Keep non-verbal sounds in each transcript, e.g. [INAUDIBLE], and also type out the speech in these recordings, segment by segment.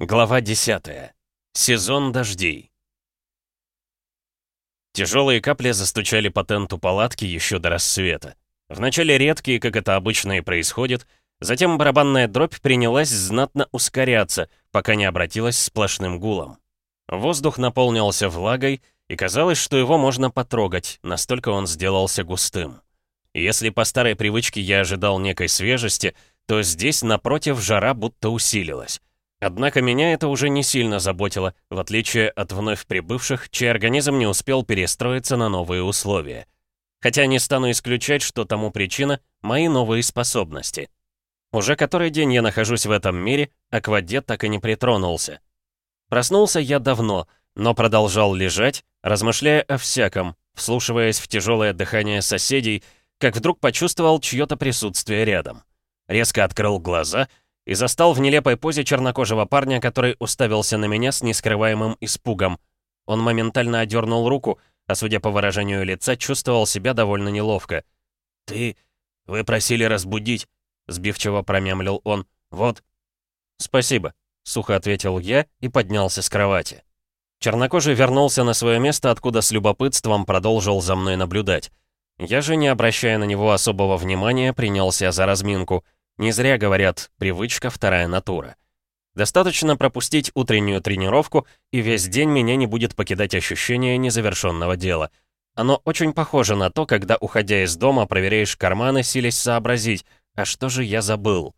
Глава 10. Сезон дождей. Тяжелые капли застучали по тенту палатки еще до рассвета. Вначале редкие, как это обычно и происходит, затем барабанная дробь принялась знатно ускоряться, пока не обратилась сплошным гулом. Воздух наполнился влагой, и казалось, что его можно потрогать, настолько он сделался густым. Если по старой привычке я ожидал некой свежести, то здесь, напротив, жара будто усилилась. Однако меня это уже не сильно заботило, в отличие от вновь прибывших, чей организм не успел перестроиться на новые условия. Хотя не стану исключать, что тому причина — мои новые способности. Уже который день я нахожусь в этом мире, а к воде так и не притронулся. Проснулся я давно, но продолжал лежать, размышляя о всяком, вслушиваясь в тяжелое дыхание соседей, как вдруг почувствовал чье-то присутствие рядом. Резко открыл глаза — и застал в нелепой позе чернокожего парня, который уставился на меня с нескрываемым испугом. Он моментально одернул руку, а судя по выражению лица, чувствовал себя довольно неловко. «Ты... вы просили разбудить», — сбивчиво промямлил он. «Вот». «Спасибо», — сухо ответил я и поднялся с кровати. Чернокожий вернулся на свое место, откуда с любопытством продолжил за мной наблюдать. Я же, не обращая на него особого внимания, принялся за разминку — не зря говорят «привычка – вторая натура». Достаточно пропустить утреннюю тренировку, и весь день меня не будет покидать ощущение незавершенного дела. Оно очень похоже на то, когда, уходя из дома, проверяешь карманы, силясь сообразить, а что же я забыл.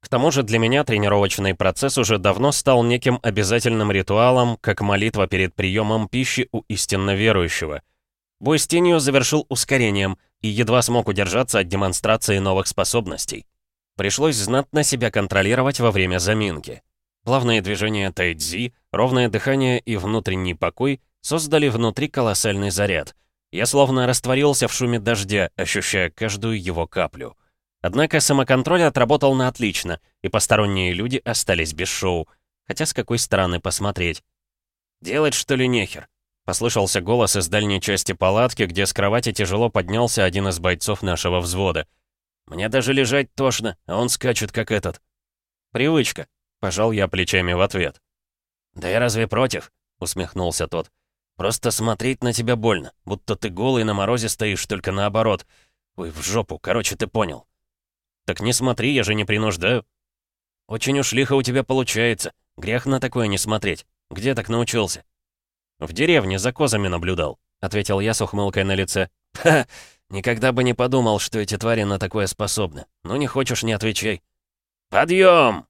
К тому же для меня тренировочный процесс уже давно стал неким обязательным ритуалом, как молитва перед приемом пищи у истинно верующего. Бой с тенью завершил ускорением и едва смог удержаться от демонстрации новых способностей. Пришлось знатно себя контролировать во время заминки. Плавные движения тайцзи, ровное дыхание и внутренний покой создали внутри колоссальный заряд. Я словно растворился в шуме дождя, ощущая каждую его каплю. Однако самоконтроль отработал на отлично, и посторонние люди остались без шоу. Хотя с какой стороны посмотреть? «Делать, что ли, нехер?» Послышался голос из дальней части палатки, где с кровати тяжело поднялся один из бойцов нашего взвода — мне даже лежать тошно, а он скачет, как этот. Привычка. Пожал я плечами в ответ. «Да я разве против?» — усмехнулся тот. «Просто смотреть на тебя больно, будто ты голый на морозе стоишь, только наоборот. Ой, в жопу, короче, ты понял». «Так не смотри, я же не принуждаю». «Очень уж лихо у тебя получается. Грех на такое не смотреть. Где так научился?» «В деревне за козами наблюдал», — ответил я с ухмылкой на лице. «Ха, Никогда бы не подумал, что эти твари на такое способны. Ну не хочешь, не отвечай. «Подъем!»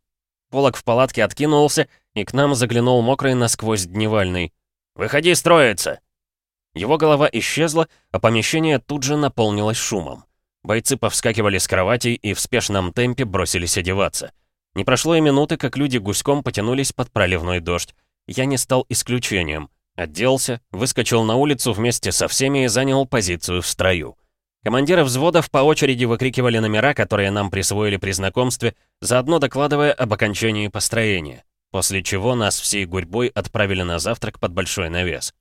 Полок в палатке откинулся, и к нам заглянул мокрый насквозь дневальный. «Выходи строиться!» Его голова исчезла, а помещение тут же наполнилось шумом. Бойцы повскакивали с кроватей и в спешном темпе бросились одеваться. Не прошло и минуты, как люди гуськом потянулись под проливной дождь. Я не стал исключением. Оделся, выскочил на улицу вместе со всеми и занял позицию в строю. Командиры взводов по очереди выкрикивали номера, которые нам присвоили при знакомстве, заодно докладывая об окончании построения, после чего нас всей гурьбой отправили на завтрак под большой навес.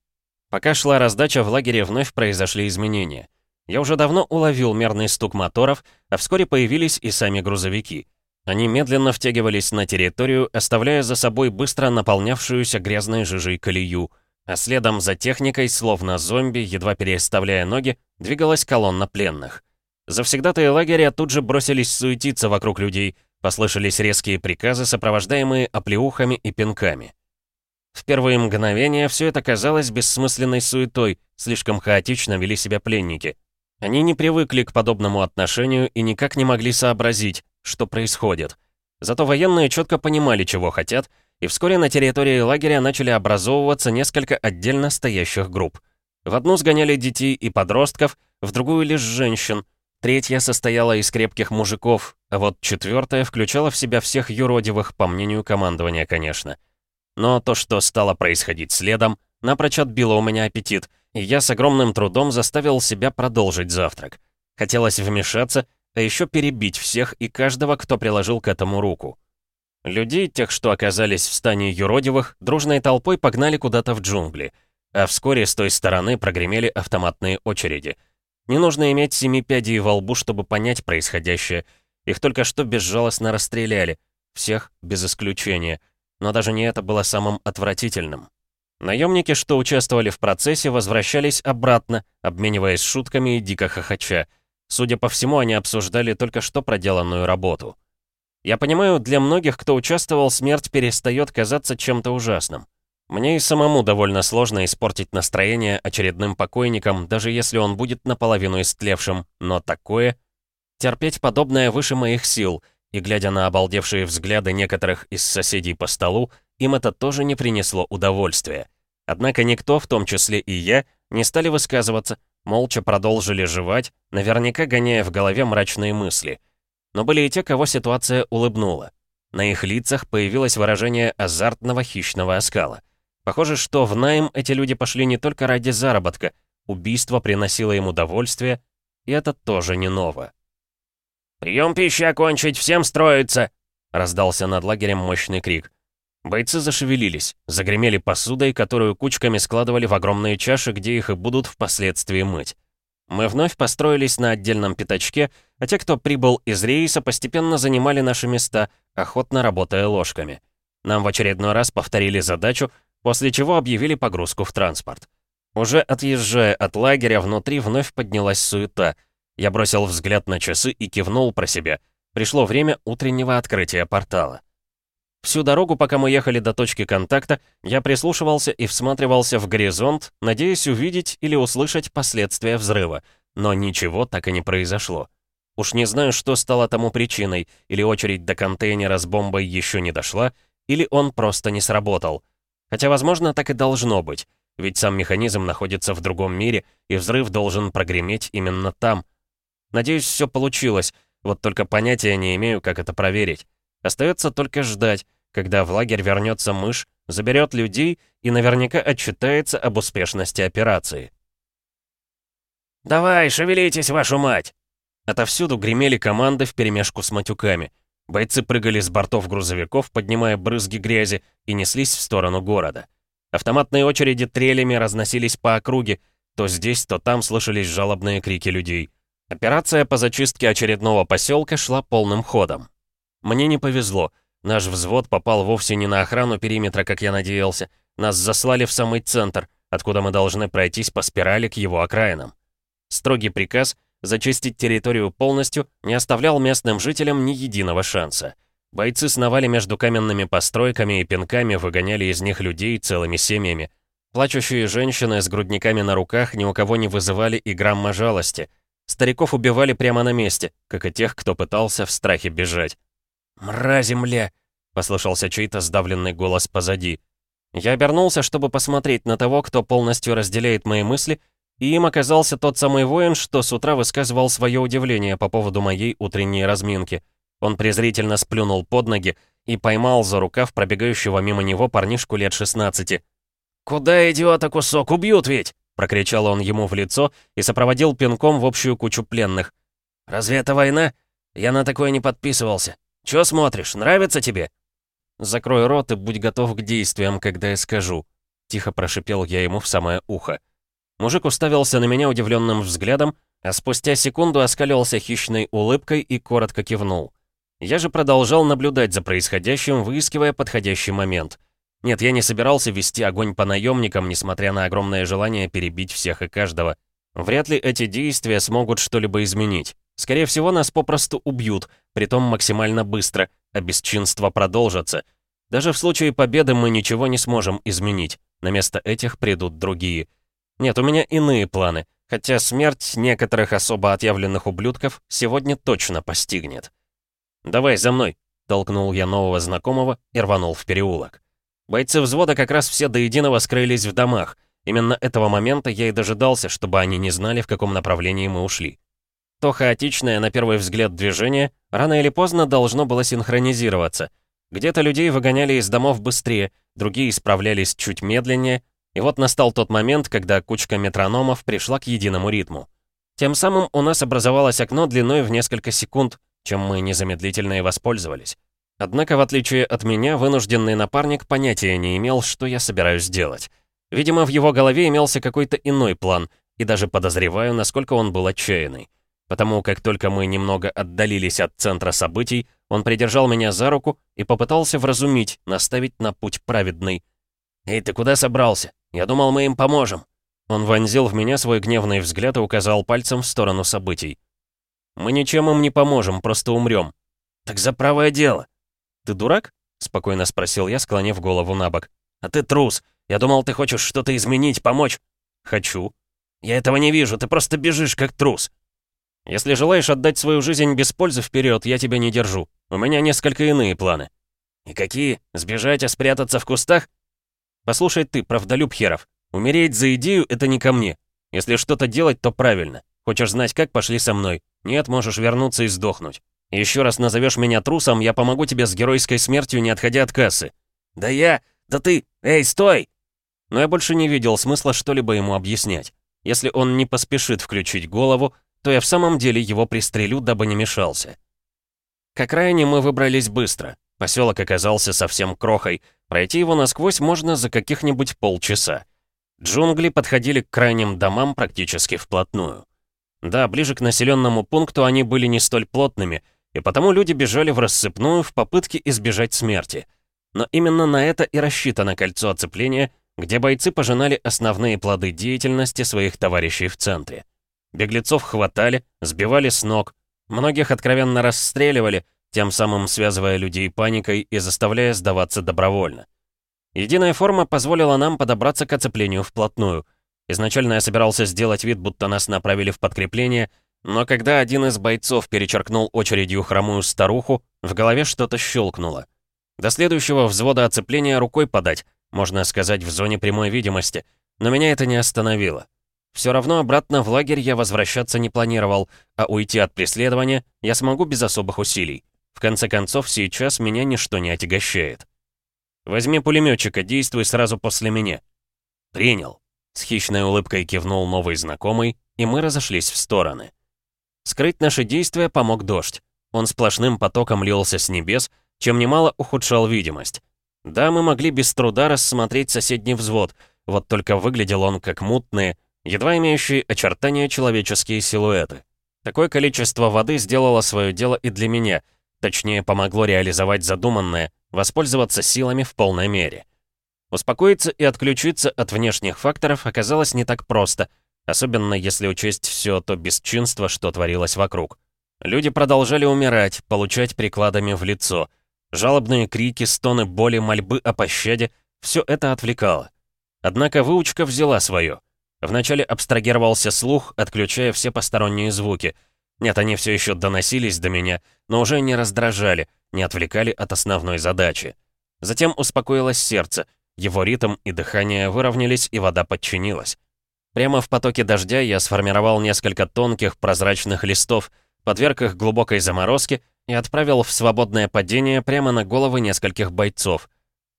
Пока шла раздача, в лагере вновь произошли изменения. Я уже давно уловил мерный стук моторов, а вскоре появились и сами грузовики. Они медленно втягивались на территорию, оставляя за собой быстро наполнявшуюся грязной жижей колею — а следом за техникой, словно зомби, едва переставляя ноги, двигалась колонна пленных. Завсегдатые лагеря тут же бросились суетиться вокруг людей, послышались резкие приказы, сопровождаемые оплеухами и пинками. В первые мгновения все это казалось бессмысленной суетой, слишком хаотично вели себя пленники. Они не привыкли к подобному отношению и никак не могли сообразить, что происходит. Зато военные четко понимали, чего хотят, и вскоре на территории лагеря начали образовываться несколько отдельно стоящих групп. В одну сгоняли детей и подростков, в другую лишь женщин, третья состояла из крепких мужиков, а вот четвертая включала в себя всех юродивых, по мнению командования, конечно. Но то, что стало происходить следом, напрочь отбило у меня аппетит, и я с огромным трудом заставил себя продолжить завтрак. Хотелось вмешаться, а еще перебить всех и каждого, кто приложил к этому руку. Людей, тех, что оказались в стане юродивых, дружной толпой погнали куда-то в джунгли, а вскоре с той стороны прогремели автоматные очереди. Не нужно иметь семи пядей во лбу, чтобы понять происходящее. Их только что безжалостно расстреляли. Всех без исключения. но даже не это было самым отвратительным. Наемники, что участвовали в процессе, возвращались обратно, обмениваясь шутками и дико хохоча. Судя по всему, они обсуждали только что проделанную работу. Я понимаю, для многих, кто участвовал, смерть перестает казаться чем-то ужасным. Мне и самому довольно сложно испортить настроение очередным покойником, даже если он будет наполовину истлевшим, но такое... Терпеть подобное выше моих сил, и глядя на обалдевшие взгляды некоторых из соседей по столу, им это тоже не принесло удовольствия. Однако никто, в том числе и я, не стали высказываться, молча продолжили жевать, наверняка гоняя в голове мрачные мысли. Но были и те, кого ситуация улыбнула. На их лицах появилось выражение азартного хищного оскала. Похоже, что в найм эти люди пошли не только ради заработка, убийство приносило им удовольствие, и это тоже не ново. «Прием пищи окончить, всем строиться!» — раздался над лагерем мощный крик. Бойцы зашевелились, загремели посудой, которую кучками складывали в огромные чаши, где их и будут впоследствии мыть. Мы вновь построились на отдельном пятачке, а те, кто прибыл из рейса, постепенно занимали наши места, охотно работая ложками. Нам в очередной раз повторили задачу, после чего объявили погрузку в транспорт. Уже отъезжая от лагеря, внутри вновь поднялась суета. Я бросил взгляд на часы и кивнул про себя. Пришло время утреннего открытия портала. Всю дорогу, пока мы ехали до точки контакта, я прислушивался и всматривался в горизонт, надеясь увидеть или услышать последствия взрыва. Но ничего так и не произошло. Уж не знаю, что стало тому причиной, или очередь до контейнера с бомбой еще не дошла, или он просто не сработал. Хотя, возможно, так и должно быть, ведь сам механизм находится в другом мире, и взрыв должен прогреметь именно там. Надеюсь, все получилось, вот только понятия не имею, как это проверить. Остается только ждать, когда в лагерь вернется мышь, заберет людей и наверняка отчитается об успешности операции. «Давай, шевелитесь, вашу мать!» Отовсюду гремели команды вперемешку с матюками. Бойцы прыгали с бортов грузовиков, поднимая брызги грязи, и неслись в сторону города. Автоматные очереди трелями разносились по округе, то здесь, то там слышались жалобные крики людей. Операция по зачистке очередного поселка шла полным ходом. Мне не повезло. Наш взвод попал вовсе не на охрану периметра, как я надеялся. Нас заслали в самый центр, откуда мы должны пройтись по спирали к его окраинам. Строгий приказ зачистить территорию полностью не оставлял местным жителям ни единого шанса. Бойцы сновали между каменными постройками и пинками выгоняли из них людей целыми семьями. Плачущие женщины с грудниками на руках ни у кого не вызывали и грамма жалости. Стариков убивали прямо на месте, как и тех, кто пытался в страхе бежать. «Мрази, мля!» — послышался чей-то сдавленный голос позади. Я обернулся, чтобы посмотреть на того, кто полностью разделяет мои мысли, и им оказался тот самый воин, что с утра высказывал свое удивление по поводу моей утренней разминки. Он презрительно сплюнул под ноги и поймал за рукав пробегающего мимо него парнишку лет 16. «Куда, идиота, кусок? Убьют ведь!» — прокричал он ему в лицо и сопроводил пинком в общую кучу пленных. «Разве это война? Я на такое не подписывался. Чё смотришь, нравится тебе?» «Закрой рот и будь готов к действиям, когда я скажу», — тихо прошипел я ему в самое ухо. Мужик уставился на меня удивленным взглядом, а спустя секунду оскалился хищной улыбкой и коротко кивнул. Я же продолжал наблюдать за происходящим, выискивая подходящий момент. Нет, я не собирался вести огонь по наемникам, несмотря на огромное желание перебить всех и каждого. Вряд ли эти действия смогут что-либо изменить. Скорее всего, нас попросту убьют, притом максимально быстро, а бесчинства продолжатся. Даже в случае победы мы ничего не сможем изменить. На место этих придут другие. Нет, у меня иные планы, хотя смерть некоторых особо отъявленных ублюдков сегодня точно постигнет. «Давай за мной», — толкнул я нового знакомого и рванул в переулок. Бойцы взвода как раз все до единого скрылись в домах. Именно этого момента я и дожидался, чтобы они не знали, в каком направлении мы ушли. То хаотичное, на первый взгляд, движение рано или поздно должно было синхронизироваться. Где-то людей выгоняли из домов быстрее, другие справлялись чуть медленнее, и вот настал тот момент, когда кучка метрономов пришла к единому ритму. Тем самым у нас образовалось окно длиной в несколько секунд, чем мы незамедлительно и воспользовались. Однако, в отличие от меня, вынужденный напарник понятия не имел, что я собираюсь делать. Видимо, в его голове имелся какой-то иной план, и даже подозреваю, насколько он был отчаянный потому как только мы немного отдалились от центра событий, Он придержал меня за руку и попытался вразумить, наставить на путь праведный. «Эй, ты куда собрался? Я думал, мы им поможем». Он вонзил в меня свой гневный взгляд и указал пальцем в сторону событий. «Мы ничем им не поможем, просто умрем». «Так за правое дело». «Ты дурак?» — спокойно спросил я, склонив голову на бок. «А ты трус. Я думал, ты хочешь что-то изменить, помочь». «Хочу». «Я этого не вижу, ты просто бежишь, как трус». «Если желаешь отдать свою жизнь без пользы вперед, я тебя не держу. У меня несколько иные планы». «И какие? Сбежать, а спрятаться в кустах?» «Послушай ты, правдолюб херов, умереть за идею — это не ко мне. Если что-то делать, то правильно. Хочешь знать как, пошли со мной. Нет, можешь вернуться и сдохнуть. Еще раз назовешь меня трусом, я помогу тебе с геройской смертью, не отходя от кассы». «Да я... Да ты... Эй, стой!» Но я больше не видел смысла что-либо ему объяснять. Если он не поспешит включить голову, то я в самом деле его пристрелю, дабы не мешался. К окраине мы выбрались быстро. Поселок оказался совсем крохой. Пройти его насквозь можно за каких-нибудь полчаса. Джунгли подходили к крайним домам практически вплотную. Да, ближе к населенному пункту они были не столь плотными, и потому люди бежали в рассыпную в попытке избежать смерти. Но именно на это и рассчитано кольцо оцепления, где бойцы пожинали основные плоды деятельности своих товарищей в центре. Беглецов хватали, сбивали с ног, многих откровенно расстреливали, тем самым связывая людей паникой и заставляя сдаваться добровольно. Единая форма позволила нам подобраться к оцеплению вплотную. Изначально я собирался сделать вид, будто нас направили в подкрепление, но когда один из бойцов перечеркнул очередью хромую старуху, в голове что-то щелкнуло. До следующего взвода оцепления рукой подать, можно сказать, в зоне прямой видимости, но меня это не остановило. Все равно обратно в лагерь я возвращаться не планировал, а уйти от преследования я смогу без особых усилий. В конце концов, сейчас меня ничто не отягощает. «Возьми пулеметчика, действуй сразу после меня». «Принял». С хищной улыбкой кивнул новый знакомый, и мы разошлись в стороны. Скрыть наши действия помог дождь. Он сплошным потоком лился с небес, чем немало ухудшал видимость. Да, мы могли без труда рассмотреть соседний взвод, вот только выглядел он как мутные, едва имеющие очертания человеческие силуэты. Такое количество воды сделало свое дело и для меня, точнее, помогло реализовать задуманное, воспользоваться силами в полной мере. Успокоиться и отключиться от внешних факторов оказалось не так просто, особенно если учесть все то бесчинство, что творилось вокруг. Люди продолжали умирать, получать прикладами в лицо. Жалобные крики, стоны боли, мольбы о пощаде — все это отвлекало. Однако выучка взяла свое — Вначале абстрагировался слух, отключая все посторонние звуки. Нет, они все еще доносились до меня, но уже не раздражали, не отвлекали от основной задачи. Затем успокоилось сердце, его ритм и дыхание выровнялись, и вода подчинилась. Прямо в потоке дождя я сформировал несколько тонких прозрачных листов, подверг их глубокой заморозке и отправил в свободное падение прямо на головы нескольких бойцов.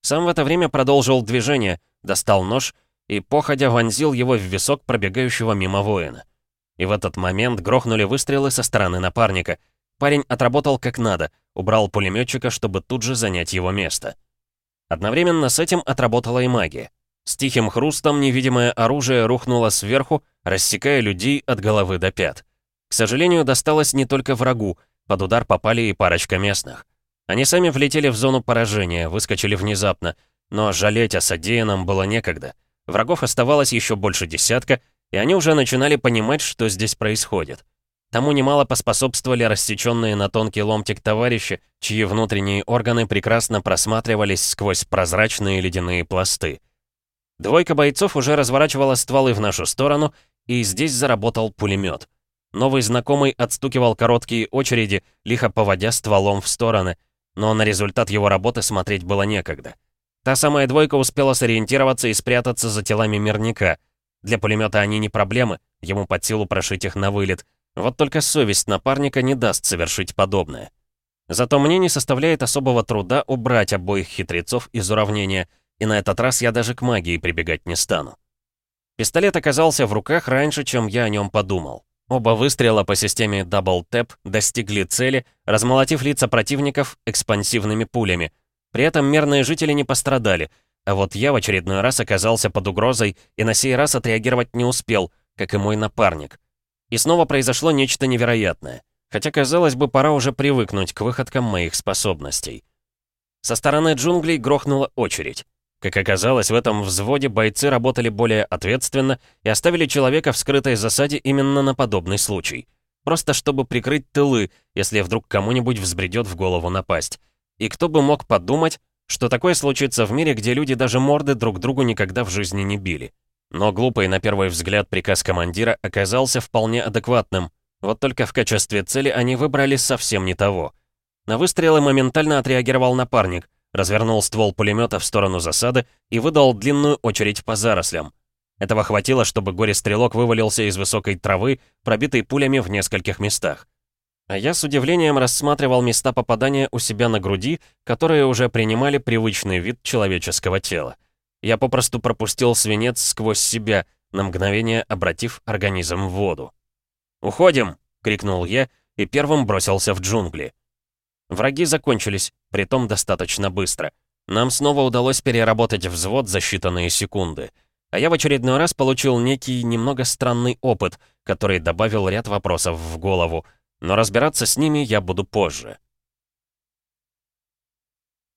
Сам в это время продолжил движение, достал нож и, походя, вонзил его в висок пробегающего мимо воина. И в этот момент грохнули выстрелы со стороны напарника. Парень отработал как надо, убрал пулеметчика, чтобы тут же занять его место. Одновременно с этим отработала и магия. С тихим хрустом невидимое оружие рухнуло сверху, рассекая людей от головы до пят. К сожалению, досталось не только врагу, под удар попали и парочка местных. Они сами влетели в зону поражения, выскочили внезапно, но жалеть о содеянном было некогда. Врагов оставалось еще больше десятка, и они уже начинали понимать, что здесь происходит. Тому немало поспособствовали рассеченные на тонкий ломтик товарищи, чьи внутренние органы прекрасно просматривались сквозь прозрачные ледяные пласты. Двойка бойцов уже разворачивала стволы в нашу сторону, и здесь заработал пулемет. Новый знакомый отстукивал короткие очереди, лихо поводя стволом в стороны, но на результат его работы смотреть было некогда. Та самая двойка успела сориентироваться и спрятаться за телами мирника. Для пулемета они не проблемы, ему под силу прошить их на вылет. Вот только совесть напарника не даст совершить подобное. Зато мне не составляет особого труда убрать обоих хитрецов из уравнения, и на этот раз я даже к магии прибегать не стану. Пистолет оказался в руках раньше, чем я о нем подумал. Оба выстрела по системе Double Tap достигли цели, размолотив лица противников экспансивными пулями — при этом мирные жители не пострадали, а вот я в очередной раз оказался под угрозой и на сей раз отреагировать не успел, как и мой напарник. И снова произошло нечто невероятное. Хотя, казалось бы, пора уже привыкнуть к выходкам моих способностей. Со стороны джунглей грохнула очередь. Как оказалось, в этом взводе бойцы работали более ответственно и оставили человека в скрытой засаде именно на подобный случай. Просто чтобы прикрыть тылы, если вдруг кому-нибудь взбредет в голову напасть. И кто бы мог подумать, что такое случится в мире, где люди даже морды друг другу никогда в жизни не били. Но глупый на первый взгляд приказ командира оказался вполне адекватным. Вот только в качестве цели они выбрали совсем не того. На выстрелы моментально отреагировал напарник, развернул ствол пулемета в сторону засады и выдал длинную очередь по зарослям. Этого хватило, чтобы горе-стрелок вывалился из высокой травы, пробитой пулями в нескольких местах. А я с удивлением рассматривал места попадания у себя на груди, которые уже принимали привычный вид человеческого тела. Я попросту пропустил свинец сквозь себя, на мгновение обратив организм в воду. «Уходим!» — крикнул я и первым бросился в джунгли. Враги закончились, притом достаточно быстро. Нам снова удалось переработать взвод за считанные секунды — а я в очередной раз получил некий немного странный опыт, который добавил ряд вопросов в голову, но разбираться с ними я буду позже.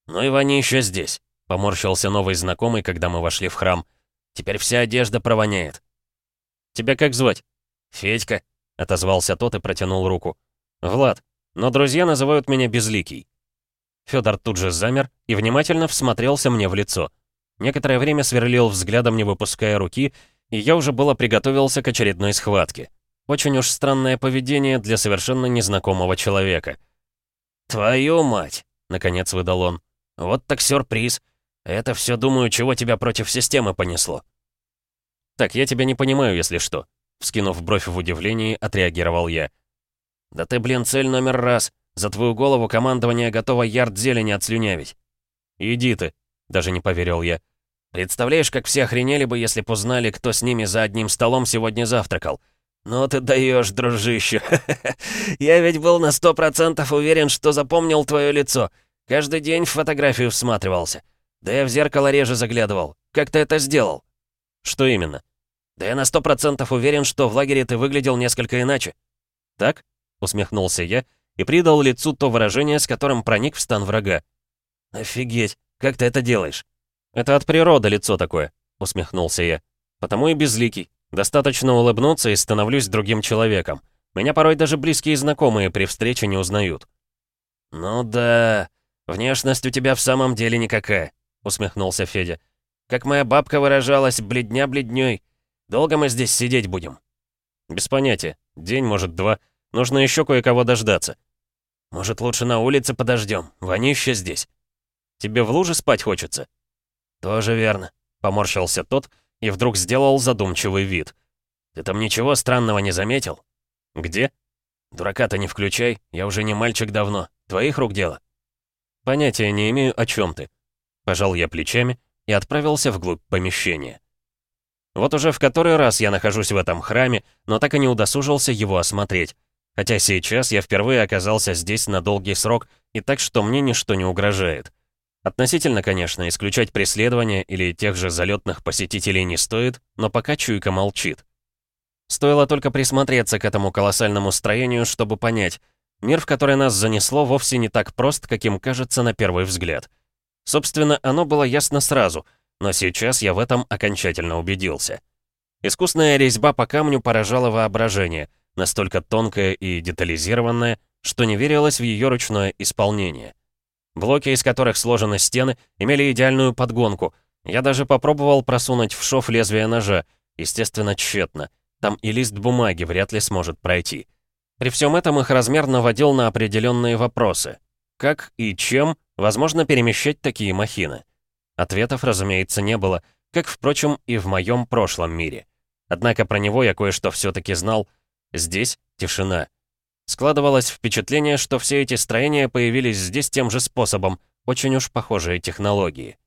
«Ну и Ваня еще здесь», — поморщился новый знакомый, когда мы вошли в храм. «Теперь вся одежда провоняет». «Тебя как звать?» «Федька», — отозвался тот и протянул руку. «Влад, но друзья называют меня Безликий». Федор тут же замер и внимательно всмотрелся мне в лицо — Некоторое время сверлил взглядом, не выпуская руки, и я уже было приготовился к очередной схватке. Очень уж странное поведение для совершенно незнакомого человека. «Твою мать!» — наконец выдал он. «Вот так сюрприз. Это все, думаю, чего тебя против системы понесло». «Так, я тебя не понимаю, если что», — вскинув бровь в удивлении, отреагировал я. «Да ты, блин, цель номер раз. За твою голову командование готово ярд зелени отслюнявить». «Иди ты», даже не поверил я. Представляешь, как все охренели бы, если б узнали, кто с ними за одним столом сегодня завтракал. Ну ты даешь, дружище. [LAUGHS] Я ведь был на сто процентов уверен, что запомнил твое лицо. Каждый день в фотографию всматривался. Да я в зеркало реже заглядывал. Как ты это сделал? Что именно? Да я на сто процентов уверен, что в лагере ты выглядел несколько иначе. Так? Усмехнулся я и придал лицу то выражение, с которым проник в стан врага. Офигеть. Как ты это делаешь?» «Это от природы лицо такое», — усмехнулся я. «Потому и безликий. Достаточно улыбнуться и становлюсь другим человеком. Меня порой даже близкие знакомые при встрече не узнают». «Ну да, внешность у тебя в самом деле никакая», — усмехнулся Федя. «Как моя бабка выражалась, бледня бледней. Долго мы здесь сидеть будем?» «Без понятия. День, может, два. Нужно еще кое-кого дождаться». «Может, лучше на улице подождем? Вонище здесь». Тебе в луже спать хочется?» «Тоже верно», — поморщился тот и вдруг сделал задумчивый вид. «Ты там ничего странного не заметил?» «Где?» «Дурака-то не включай, я уже не мальчик давно. Твоих рук дело?» «Понятия не имею, о чем ты». Пожал я плечами и отправился вглубь помещения. Вот уже в который раз я нахожусь в этом храме, но так и не удосужился его осмотреть. Хотя сейчас я впервые оказался здесь на долгий срок, и так что мне ничто не угрожает. Относительно, конечно, исключать преследование или тех же залетных посетителей не стоит, но пока чуйка молчит. Стоило только присмотреться к этому колоссальному строению, чтобы понять, мир, в который нас занесло, вовсе не так прост, каким кажется на первый взгляд. Собственно, оно было ясно сразу, но сейчас я в этом окончательно убедился. Искусная резьба по камню поражала воображение, настолько тонкая и детализированная, что не верилось в ее ручное исполнение. Блоки, из которых сложены стены, имели идеальную подгонку. Я даже попробовал просунуть в шов лезвие ножа. Естественно, тщетно. Там и лист бумаги вряд ли сможет пройти. При всем этом их размер наводил на определенные вопросы. Как и чем возможно перемещать такие махины? Ответов, разумеется, не было, как, впрочем, и в моем прошлом мире. Однако про него я кое-что все-таки знал. Здесь тишина. Складывалось впечатление, что все эти строения появились здесь тем же способом, очень уж похожие технологии.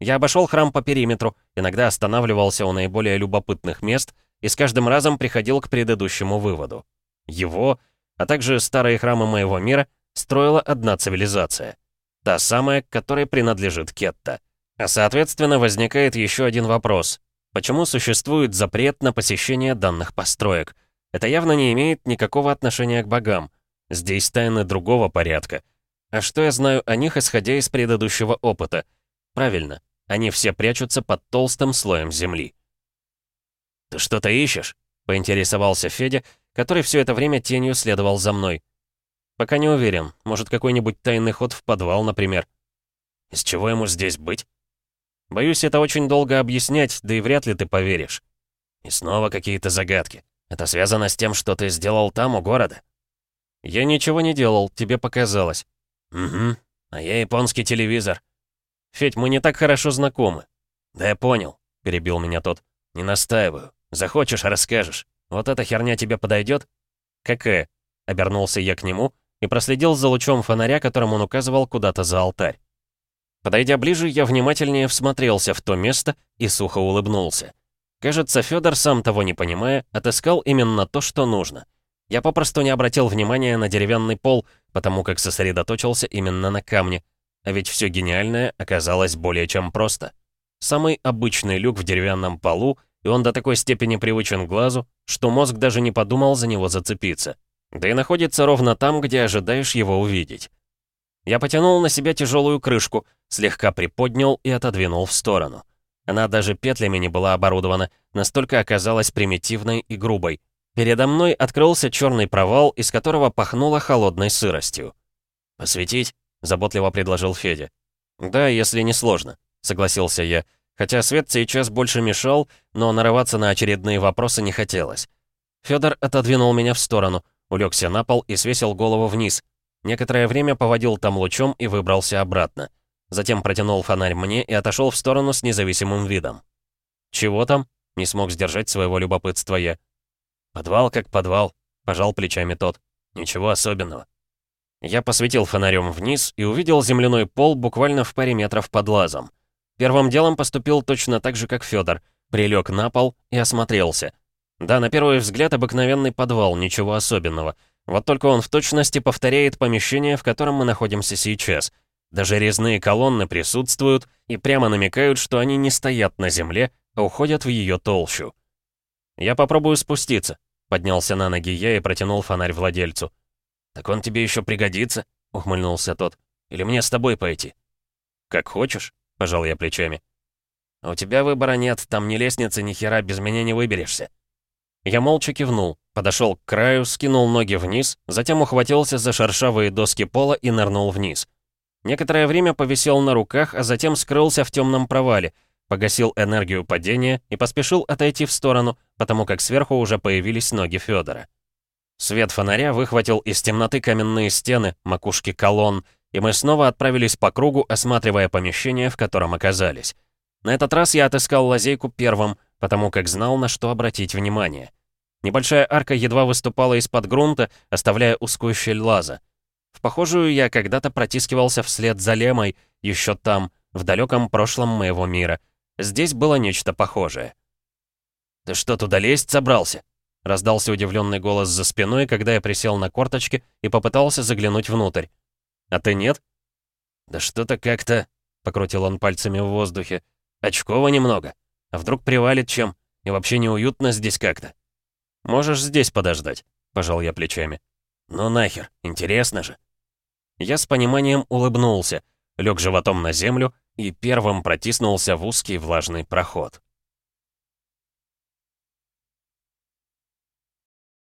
Я обошел храм по периметру, иногда останавливался у наиболее любопытных мест и с каждым разом приходил к предыдущему выводу. Его, а также старые храмы моего мира, строила одна цивилизация. Та самая, которой принадлежит Кетта. А соответственно возникает еще один вопрос. Почему существует запрет на посещение данных построек? Это явно не имеет никакого отношения к богам. Здесь тайны другого порядка. А что я знаю о них, исходя из предыдущего опыта? Правильно, они все прячутся под толстым слоем земли. «Ты что-то ищешь?» — поинтересовался Федя, который все это время тенью следовал за мной. «Пока не уверен. Может, какой-нибудь тайный ход в подвал, например». «Из чего ему здесь быть?» «Боюсь, это очень долго объяснять, да и вряд ли ты поверишь». «И снова какие-то загадки. Это связано с тем, что ты сделал там, у города?» «Я ничего не делал, тебе показалось». «Угу. А я японский телевизор». «Федь, мы не так хорошо знакомы». «Да я понял», — перебил меня тот. «Не настаиваю. Захочешь, расскажешь. Вот эта херня тебе подойдет?» «Какая?» — обернулся я к нему и проследил за лучом фонаря, которым он указывал куда-то за алтарь. Подойдя ближе, я внимательнее всмотрелся в то место и сухо улыбнулся. Кажется, Федор, сам того не понимая, отыскал именно то, что нужно. Я попросту не обратил внимания на деревянный пол, потому как сосредоточился именно на камне. А ведь все гениальное оказалось более чем просто. Самый обычный люк в деревянном полу, и он до такой степени привычен глазу, что мозг даже не подумал за него зацепиться. Да и находится ровно там, где ожидаешь его увидеть. Я потянул на себя тяжелую крышку, слегка приподнял и отодвинул в сторону. Она даже петлями не была оборудована, настолько оказалась примитивной и грубой. Передо мной открылся черный провал, из которого пахнуло холодной сыростью. «Посветить?» — заботливо предложил Федя. «Да, если не сложно», — согласился я, хотя свет сейчас больше мешал, но нарываться на очередные вопросы не хотелось. Федор отодвинул меня в сторону, улегся на пол и свесил голову вниз. Некоторое время поводил там лучом и выбрался обратно. Затем протянул фонарь мне и отошел в сторону с независимым видом. «Чего там?» — не смог сдержать своего любопытства я. «Подвал как подвал», — пожал плечами тот. «Ничего особенного». Я посветил фонарем вниз и увидел земляной пол буквально в паре метров под лазом. Первым делом поступил точно так же, как Федор, прилег на пол и осмотрелся. Да, на первый взгляд обыкновенный подвал, ничего особенного. Вот только он в точности повторяет помещение, в котором мы находимся сейчас. Даже резные колонны присутствуют и прямо намекают, что они не стоят на земле, а уходят в ее толщу. «Я попробую спуститься», — поднялся на ноги я и протянул фонарь владельцу. «Так он тебе еще пригодится?» — ухмыльнулся тот. «Или мне с тобой пойти?» «Как хочешь», — пожал я плечами. «А «У тебя выбора нет, там ни лестницы, ни хера, без меня не выберешься». Я молча кивнул, подошел к краю, скинул ноги вниз, затем ухватился за шершавые доски пола и нырнул вниз. Некоторое время повисел на руках, а затем скрылся в темном провале — погасил энергию падения и поспешил отойти в сторону, потому как сверху уже появились ноги Федора. Свет фонаря выхватил из темноты каменные стены, макушки колонн, и мы снова отправились по кругу, осматривая помещение, в котором оказались. На этот раз я отыскал лазейку первым, потому как знал, на что обратить внимание. Небольшая арка едва выступала из-под грунта, оставляя узкую щель лаза. В похожую я когда-то протискивался вслед за Лемой, еще там, в далеком прошлом моего мира — Здесь было нечто похожее. «Ты что, туда лезть собрался?» Раздался удивленный голос за спиной, когда я присел на корточки и попытался заглянуть внутрь. «А ты нет?» «Да что-то как-то...» — покрутил он пальцами в воздухе. «Очково немного. А вдруг привалит чем? И вообще неуютно здесь как-то». «Можешь здесь подождать», — пожал я плечами. «Ну нахер, интересно же». Я с пониманием улыбнулся, лег животом на землю и первым протиснулся в узкий влажный проход.